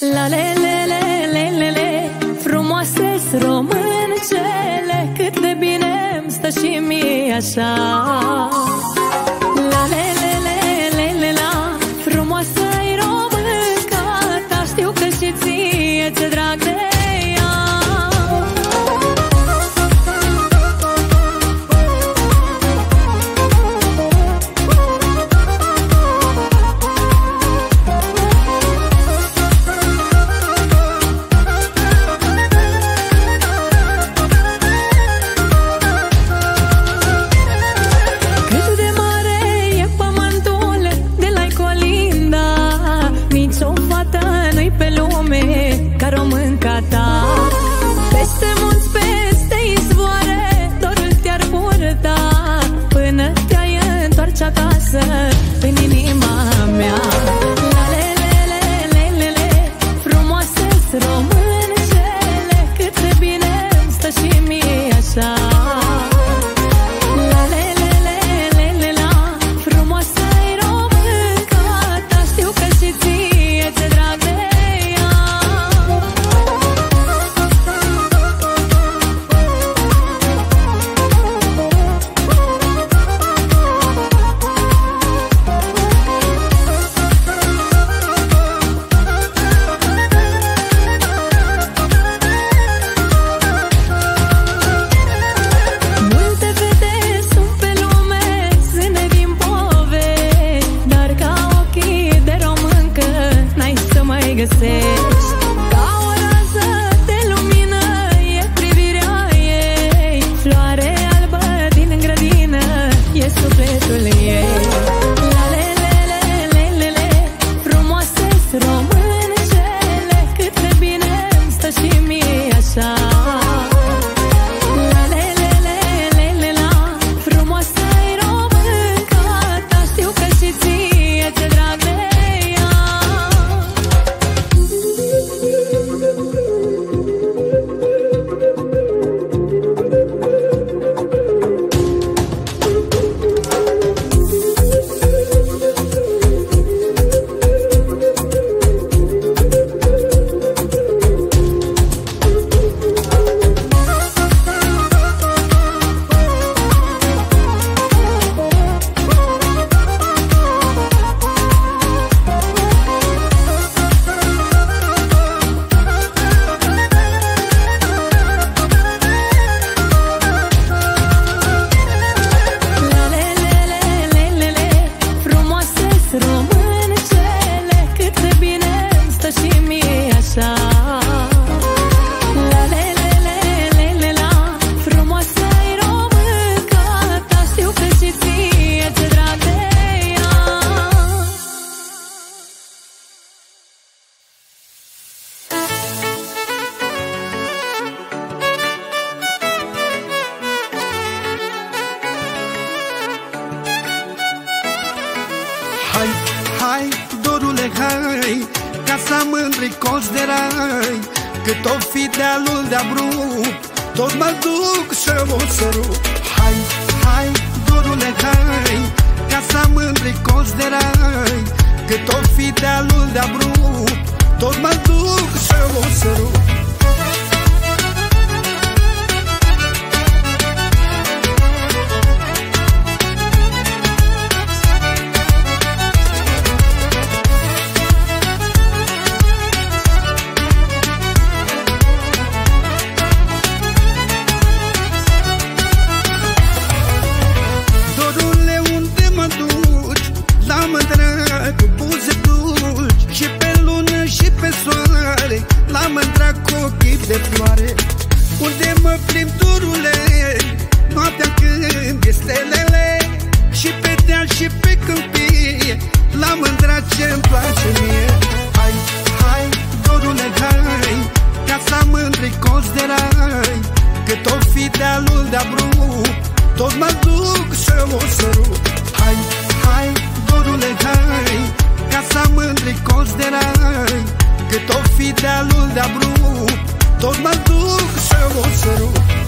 La le le le le le le. Frumoase româncele Cât de bine îmi stă și mie așa s-a mândrit colț de rai Cât o fi dealul de abrupt Tot mă duc și o sărut Hai, hai, dorule, hai Ca s-a mândrit colț de rai Cât o fi dealul de abrupt Tot mă duc și o sărut mă duc să o sărut Hai, hai, dorule, hai Ca să mândri coți de rai Cât o fi de-a de-a tot mă duc să o sărut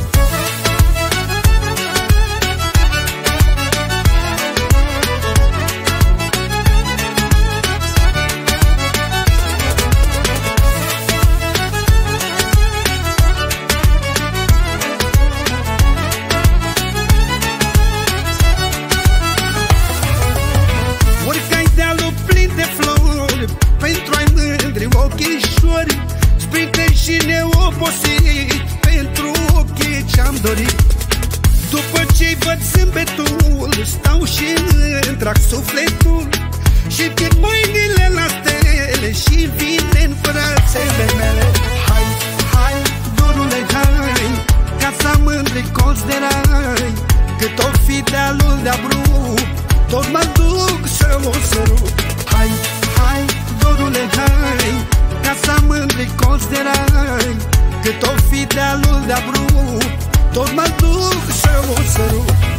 obosit Pentru ochii ce-am dorit. După ce-i văd zâmbetul Stau și întrag sufletul. Și din mâinile la stele Și vine în frățele mele. Hai, hai, dorule, hai Ca să mândri colț de rai Cât o fi de-alul de abrupt Tot mă duc să o sărut. Hai, hai, dorule, hai ca să mândri colț de rai Cât o fi dealul de abrupt Tot mă duc să o sărut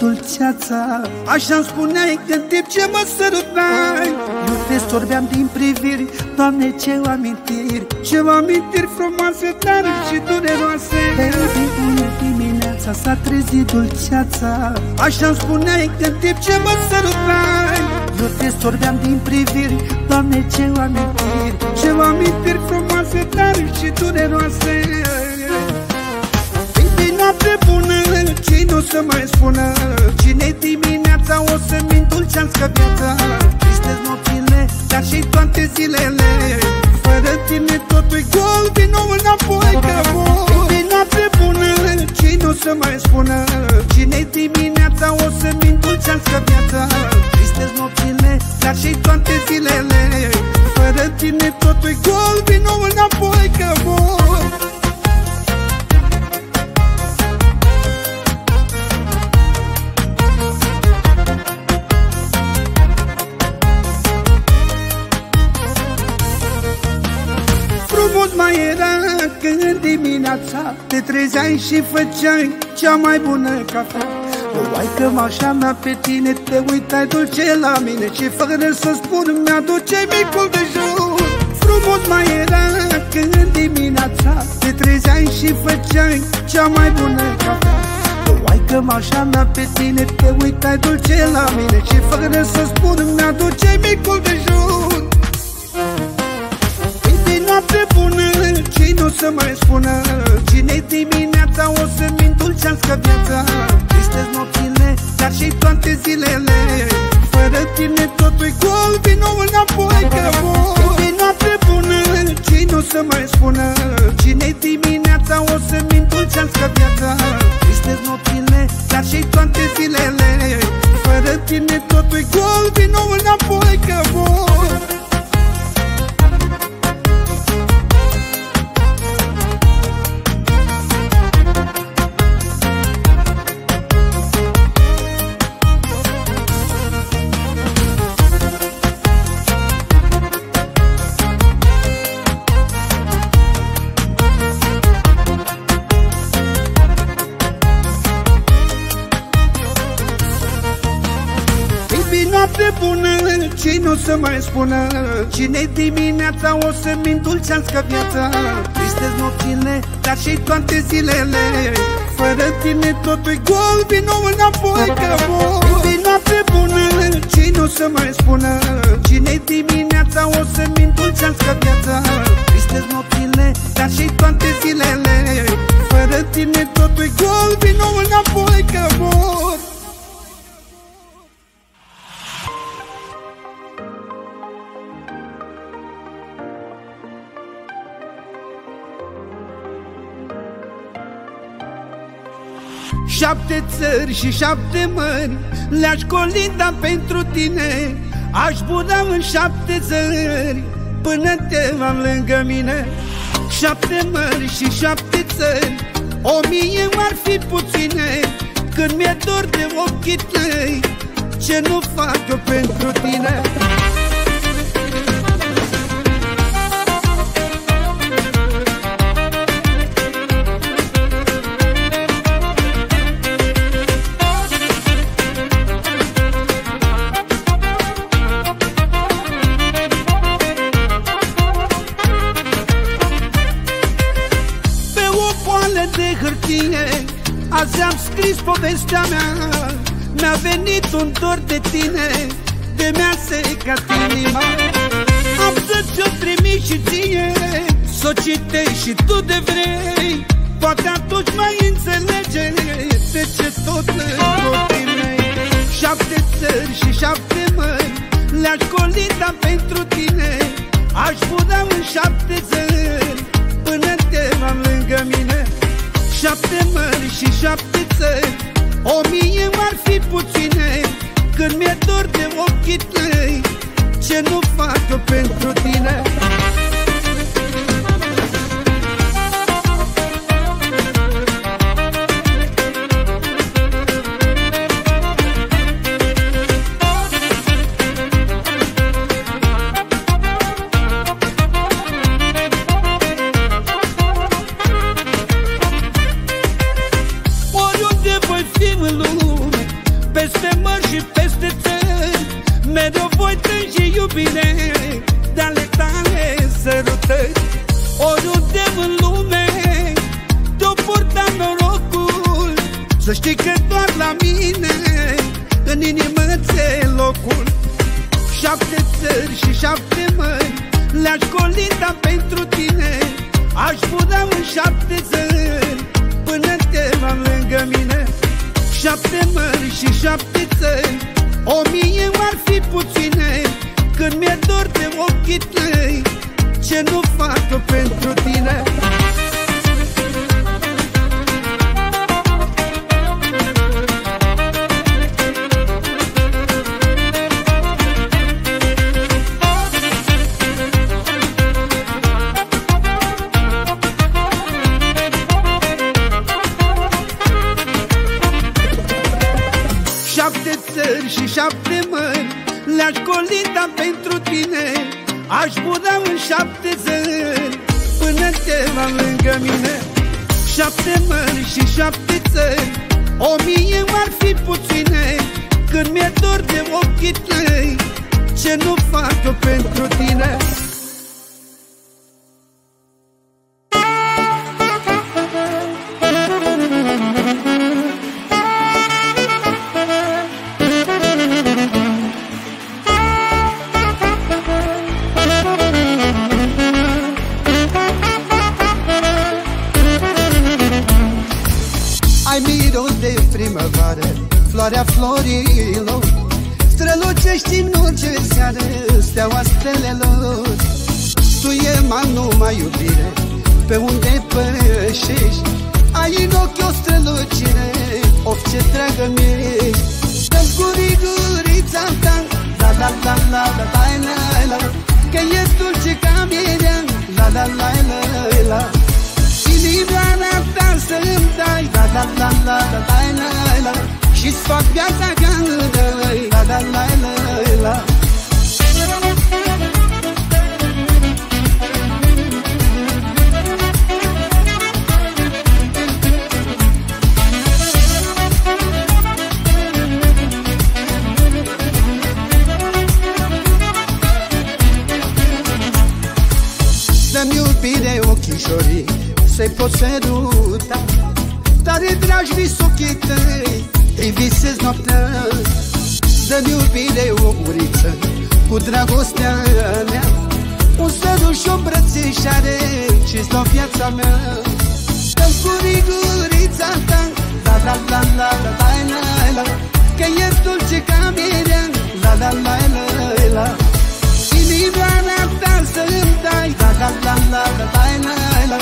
dulceața. Așa-mi spuneai când timp ce mă sărutai Eu te sorbeam din priviri, Doamne ce amintiri Ce amintiri frumoase, dar și dureroase. Baby, bună dimineața s-a trezit dulceața. Așa-mi spuneai când timp ce mă sărutai Eu te sorbeam din priviri, Doamne ce amintiri Ce amintiri frumoase, dar și dureroase noapte bună Cine o să mai spună. Cine dimineața o să-mi îndulcească viața Tristez nopțile, dar și toate zilele. Fără tine totul-i gol Din nou înapoi că voi. Noapte bună Cine o să mai spună. Cine dimineața o să-mi îndulcească viața Tristez nopțile, dar și toate zilele. Fără tine totul-i gol Te trezeai și făceai cea mai bună cafea. Hai că așa mea pe tine Te uitai dulce la mine Și fără să spun mi-aduce micul de jur Frumos mai era când dimineața Te trezeai și făceai cea mai bună cafea. Hai că așa mea pe tine Te uitai dulce la mine Și fără să spun mi-aduce micul de jur noapte bună Cine o să mai spună. Cine dimineața o să-mi îndulcească viața. Tristez nopțile, dar și toate zilele. Fără tine totul-i gol, vino înapoi că voi. Noapte bună Cine o să mai spună. Cine dimineața o să-mi îndulcească viața. Tristez nopțile, dar și toate zilele. Fără tine totul-i gol, vino înapoi că voi să mai spună. Cine dimineața o să-mi îndulcească viața. Tristez nopțile, dar și toate zilele. Fără tine totul-i gol, vino înapoi că voi. Noapte bună Cine o să mai spună? Cine dimineața țări și șapte mări Le-aș colinda pentru tine. Aș buna în șapte țări Până te am lângă mine. Șapte mări și șapte țări O mie ar fi puține. Când mi-e dor de ochii tăi Ce nu fac eu pentru tine Azi am scris povestea mea Mi-a venit un dor de tine De mi-a secat inima. Am să ți-o trimis și ție S-o citești și tu de vrei. Poate atunci mai înțelege De ce tot tine Șapte țări și șapte mări Le-aș colinda pentru tine. Aș pune în șapte țări Până te am lângă mine Șapte mări și șapte țări. O mie ar fi puține Când mi-e dor de ochii tăi. Ce nu fac eu pentru tine mări și șapte țări. O mie ar fi puține Când mi-e dor de ochii tăi. Ce nu fac eu pentru tine Le-aș colinda pentru tine Aș buda în șapte țări Până te va lângă mine Șapte mări și șapte țări. O mie ar fi puține Când mi-e dor de ochii tăi. Ce nu fac eu pentru tine floarea florilor Strălucești în orice seară Steaua stelelor Tu e ma numai iubire Pe unde pășești Ai în ochi o strălucire Of ce dragă mi-ești Dă-mi gurigurița ta La la la la la la la la Că e dulce ca mierea La la la la la la Inimioara ta să-mi dai La la la la la la la la și-ți fac viața ca îndăi La la la la la. Dă-mi iubire ochișorii Să-i pot săruta Tare dragi vis ochii tăi Îi visez noaptea Dă-mi iubire o guriță Cu dragostea mea Un sărut și o brățișare Și-ți dau viața mea Dă-mi gurigurița ta La la la la la la la la Că e dulce ca mirea La la la la la Inimioara ta să-mi dai La la la la la la la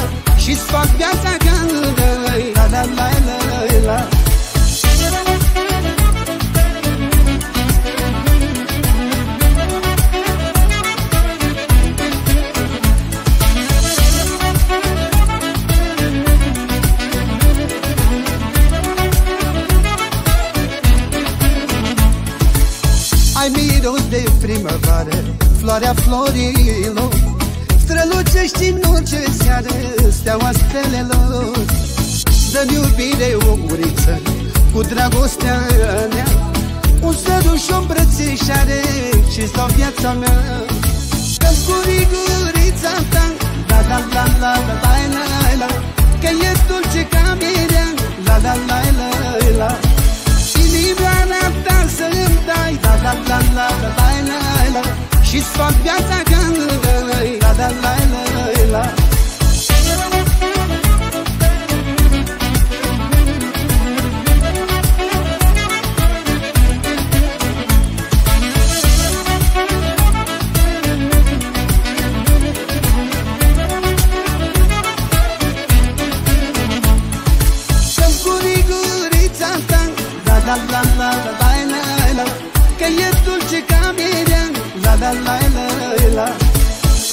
viața mea Că-mi gurița ta La la la la la la la la Că e dulce ca mirea La la la la la Inimioara ta să-mi dai La la la la la la la la Și-ți fac viața ca-mi dai La la la la la la la la la la Că e dulce ca mirea La la la la la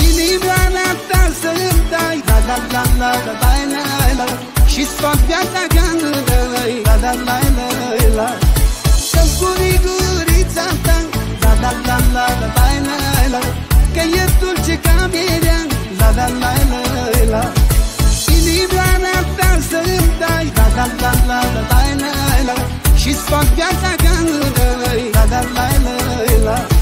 Inimioara ta să-mi dai La la la la la la la Și-ți fac viața ca La la la la la Să-mi spui gurița ta La la la la la la la Că e dulce ca mirea La la la la la Inimioara ta să-mi dai La la la la la la la și-ți fac viața gândă da, da, La, la, la, la, la.